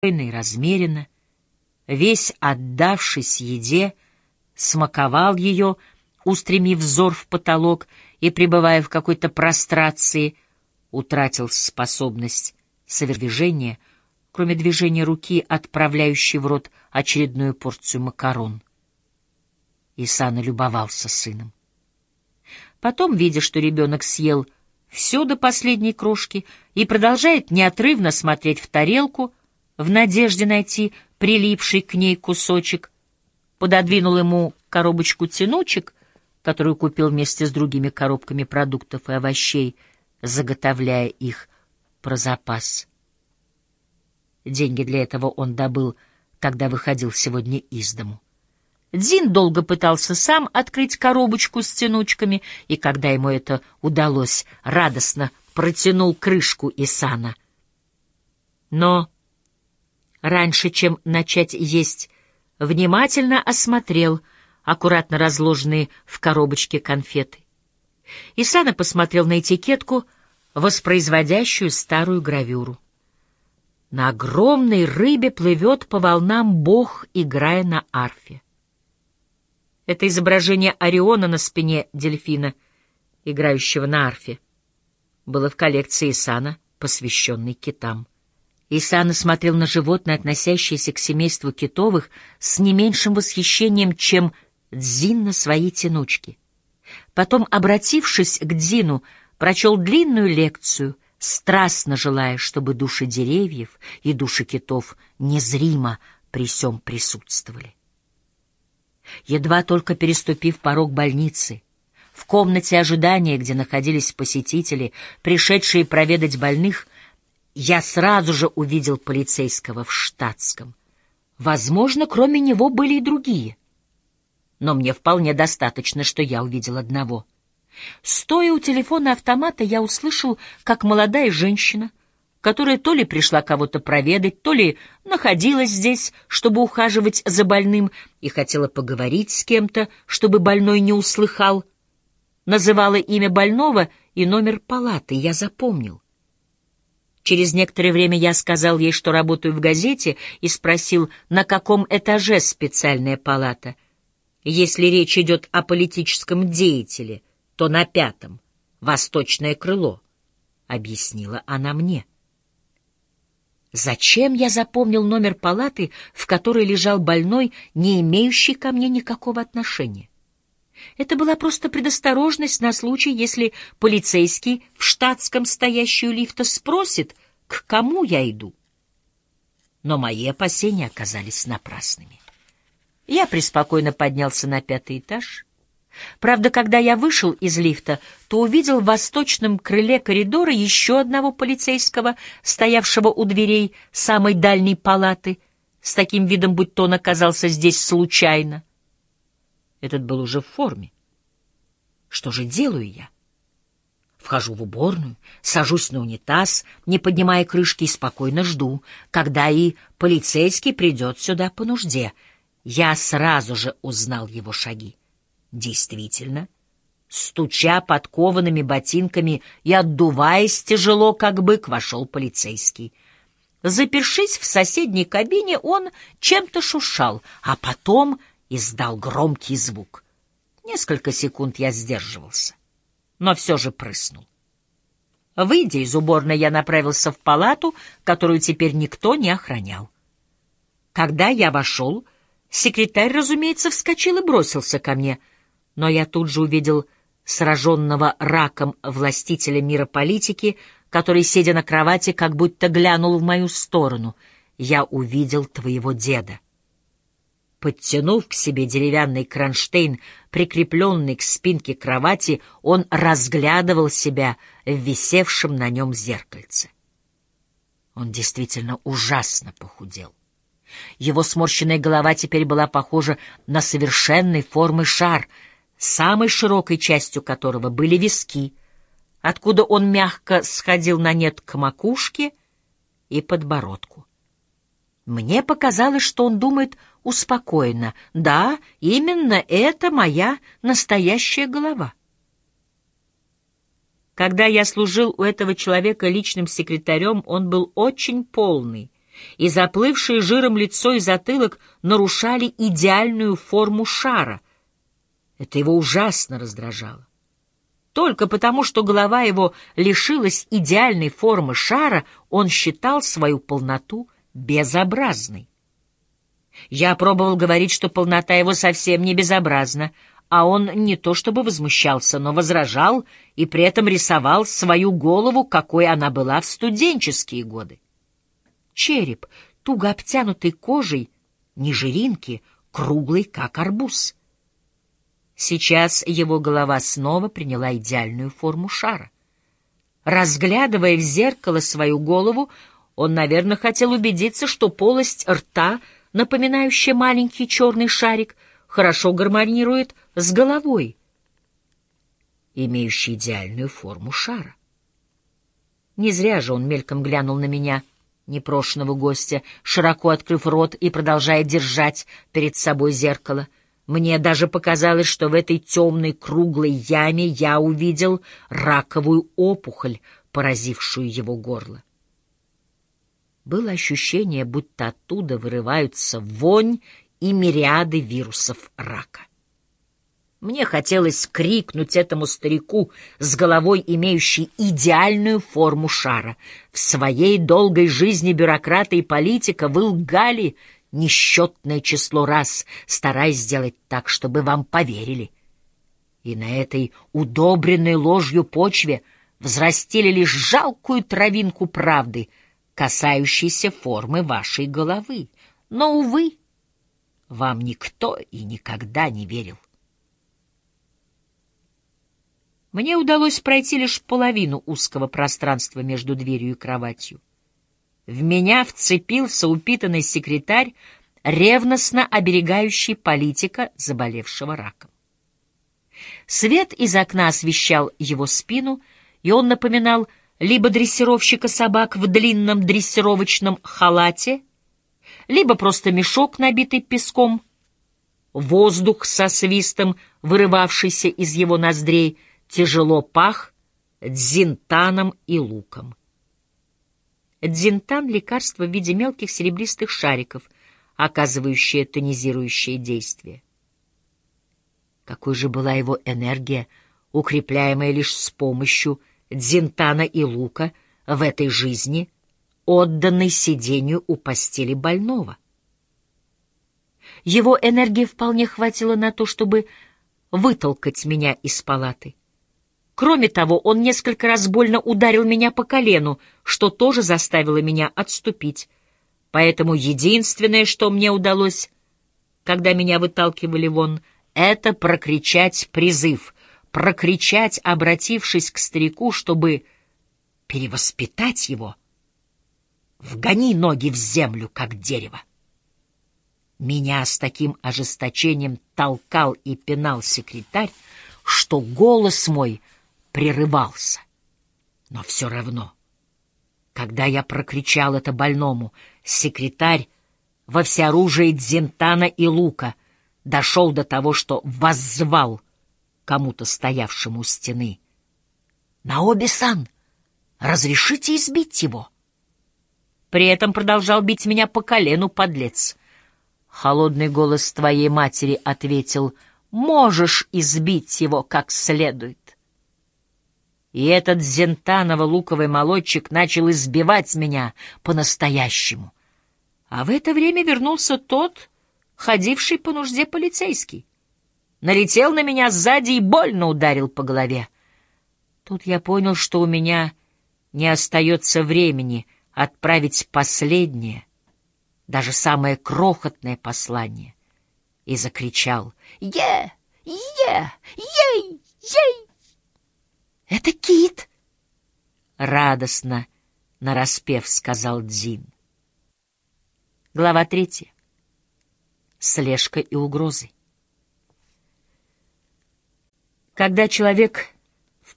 и размеренно, весь отдавшись еде, смаковал ее, устремив взор в потолок и, пребывая в какой-то прострации, утратил способность совершения, кроме движения руки, отправляющей в рот очередную порцию макарон. Исана любовался сыном. Потом, видя, что ребенок съел все до последней крошки и продолжает неотрывно смотреть в тарелку, в надежде найти прилипший к ней кусочек, пододвинул ему коробочку тянучек, которую купил вместе с другими коробками продуктов и овощей, заготовляя их про запас. Деньги для этого он добыл, когда выходил сегодня из дому. Дзин долго пытался сам открыть коробочку с тянучками, и когда ему это удалось, радостно протянул крышку Исана. Но раньше, чем начать есть, внимательно осмотрел аккуратно разложенные в коробочке конфеты. Исана посмотрел на этикетку, воспроизводящую старую гравюру. На огромной рыбе плывет по волнам бог, играя на арфе. Это изображение Ориона на спине дельфина, играющего на арфе, было в коллекции Исана, посвященной китам. Исана смотрел на животное, относящееся к семейству китовых, с не меньшим восхищением, чем Дзин на свои тянучки. Потом, обратившись к Дзину, прочел длинную лекцию, страстно желая, чтобы души деревьев и души китов незримо при сём присутствовали. Едва только переступив порог больницы, в комнате ожидания, где находились посетители, пришедшие проведать больных, я сразу же увидел полицейского в штатском. Возможно, кроме него были и другие. Но мне вполне достаточно, что я увидел одного. Стоя у телефона автомата, я услышал, как молодая женщина которая то ли пришла кого-то проведать, то ли находилась здесь, чтобы ухаживать за больным, и хотела поговорить с кем-то, чтобы больной не услыхал. Называла имя больного и номер палаты, я запомнил. Через некоторое время я сказал ей, что работаю в газете, и спросил, на каком этаже специальная палата. Если речь идет о политическом деятеле, то на пятом, восточное крыло, — объяснила она мне. Зачем я запомнил номер палаты, в которой лежал больной, не имеющий ко мне никакого отношения? Это была просто предосторожность на случай, если полицейский в штатском стоящий у лифта спросит, к кому я иду. Но мои опасения оказались напрасными. Я преспокойно поднялся на пятый этаж — Правда, когда я вышел из лифта, то увидел в восточном крыле коридора еще одного полицейского, стоявшего у дверей самой дальней палаты, с таким видом, будто он оказался здесь случайно. Этот был уже в форме. Что же делаю я? Вхожу в уборную, сажусь на унитаз, не поднимая крышки, и спокойно жду, когда и полицейский придет сюда по нужде. Я сразу же узнал его шаги. Действительно, стуча подкованными ботинками и отдуваясь тяжело, как бык, вошел полицейский. Запершись в соседней кабине, он чем-то шушал, а потом издал громкий звук. Несколько секунд я сдерживался, но все же прыснул. Выйдя из уборной, я направился в палату, которую теперь никто не охранял. Когда я вошел, секретарь, разумеется, вскочил и бросился ко мне — но я тут же увидел сраженного раком властителя мира политики, который, сидя на кровати, как будто глянул в мою сторону. Я увидел твоего деда. Подтянув к себе деревянный кронштейн, прикрепленный к спинке кровати, он разглядывал себя в висевшем на нем зеркальце. Он действительно ужасно похудел. Его сморщенная голова теперь была похожа на совершенной формы шар — самой широкой частью которого были виски, откуда он мягко сходил на нет к макушке и подбородку. Мне показалось, что он думает успокоенно. Да, именно это моя настоящая голова. Когда я служил у этого человека личным секретарем, он был очень полный, и заплывшие жиром лицо и затылок нарушали идеальную форму шара. Это его ужасно раздражало. Только потому, что голова его лишилась идеальной формы шара, он считал свою полноту безобразной. Я пробовал говорить, что полнота его совсем не безобразна, а он не то чтобы возмущался, но возражал и при этом рисовал свою голову, какой она была в студенческие годы. Череп, туго обтянутый кожей, не жиринки, круглый, как арбуз. Сейчас его голова снова приняла идеальную форму шара. Разглядывая в зеркало свою голову, он, наверное, хотел убедиться, что полость рта, напоминающая маленький черный шарик, хорошо гармонирует с головой, имеющей идеальную форму шара. Не зря же он мельком глянул на меня, непрошенного гостя, широко открыв рот и продолжая держать перед собой зеркало. Мне даже показалось, что в этой темной круглой яме я увидел раковую опухоль, поразившую его горло. Было ощущение, будто оттуда вырываются вонь и мириады вирусов рака. Мне хотелось крикнуть этому старику с головой, имеющей идеальную форму шара. В своей долгой жизни бюрократа и политика вы лгали несчетное число раз, стараясь сделать так, чтобы вам поверили. И на этой удобренной ложью почве взрастили лишь жалкую травинку правды, касающейся формы вашей головы. Но, увы, вам никто и никогда не верил. Мне удалось пройти лишь половину узкого пространства между дверью и кроватью. В меня вцепился упитанный секретарь, ревностно оберегающий политика, заболевшего раком. Свет из окна освещал его спину, и он напоминал либо дрессировщика собак в длинном дрессировочном халате, либо просто мешок, набитый песком. Воздух со свистом, вырывавшийся из его ноздрей — тяжело пах дзинтаном и луком. Дзинтан — лекарство в виде мелких серебристых шариков, оказывающее тонизирующее действие. Какой же была его энергия, укрепляемая лишь с помощью дзинтана и лука в этой жизни, отданной сидению у постели больного. Его энергии вполне хватило на то, чтобы вытолкать меня из палаты. Кроме того, он несколько раз больно ударил меня по колену, что тоже заставило меня отступить. Поэтому единственное, что мне удалось, когда меня выталкивали вон, это прокричать призыв, прокричать, обратившись к старику, чтобы перевоспитать его. Вгони ноги в землю, как дерево. Меня с таким ожесточением толкал и пинал секретарь, что голос мой — прерывался. Но все равно, когда я прокричал это больному, секретарь во всеоружии дзентана и лука дошел до того, что воззвал кому-то стоявшему у стены. «Наоби-сан, разрешите избить его?» При этом продолжал бить меня по колену, подлец. Холодный голос твоей матери ответил, «Можешь избить его как следует». И этот зентаново-луковый молодчик начал избивать меня по-настоящему. А в это время вернулся тот, ходивший по нужде полицейский. Налетел на меня сзади и больно ударил по голове. Тут я понял, что у меня не остается времени отправить последнее, даже самое крохотное послание, и закричал «Е! Е! Ей! Ей!» «Это кит!» Радостно, нараспев, сказал Дзин. Глава третья. Слежка и угрозы. Когда человек